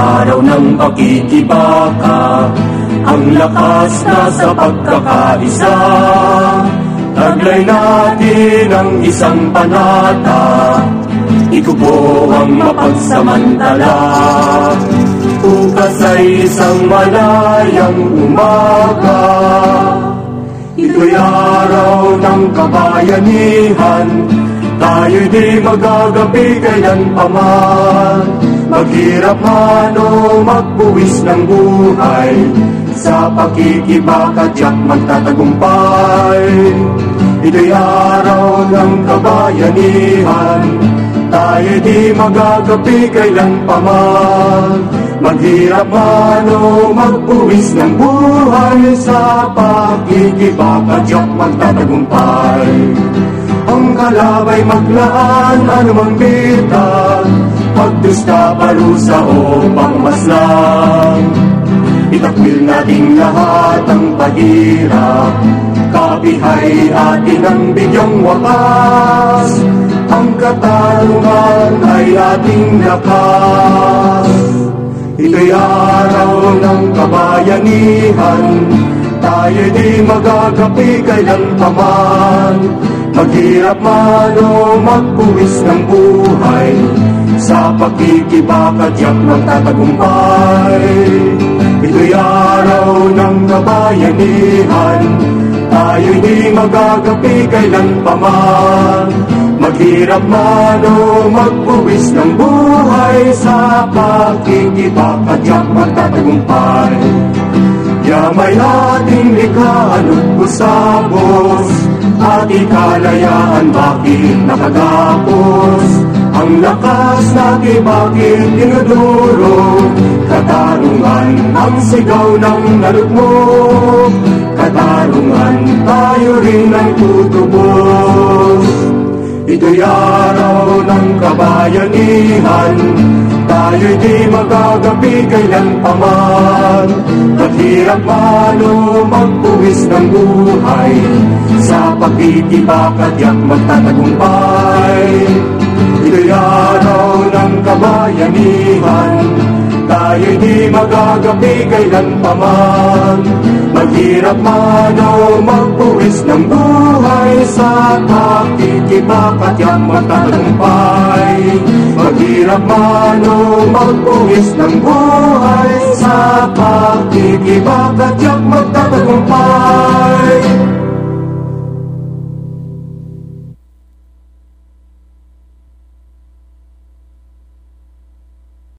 araw ng pakikibaka Ang lakas na sa pagkakaisa. Taglay natin ang isang panata Ito po ang mapagsamantala. Bukas ay isang malayang umaga Ito'y araw ng kabayanihan. Tayo'y di magagapi kailan paman Maghirap man o magbuwis ng buhay Sa pakikibakat yak magtatagumpay. Ito'y araw ng kabayanihan Tayo'y di magagapi kailan paman Maghirap man magbuwis ng buhay Sa pakikibakat yak magtatagumpay. Ang kalabay maglaan anumang bitag Pagdusta, parusa o pangmaslang. Itakwil nating lahat ang pahirap Kabihay atin ang bigyang wakas. Ang katarungan ay ating lakas. Ito'y araw ng kabayanihan. Tayo di magagapi kailan paman Maghirap man o magpuwis ng buhay Sa pagkikibakat yak magtatagumpay Ito'y araw ng kabayanihan. Tayo'y di magagapi kailan paman Maghirap man o magpuwis ng buhay Sa pagkikibakat yak magtatagumpay Yamay ating likhaan at pusabos Ating kalayaan bakit nakagapos Ang lakas natin bakit dinuduro. Katarungan ang sigaw ng nalugmok. Katarungan tayo rin ang tutubos. Ito'y araw ng kabayanihan. Tayo'y di magagapi kailan paman Maghirap man o magbuwis ng buhay Sa pagkikibakat yak magtatagumpay di magagapi kailan paman Maghirap man o magbuwis ng buhay Sa pakikibakat yak magtatagumpay Maghirap man o magbuwis ng buhay Sa pakikibakat yak magtatagumpay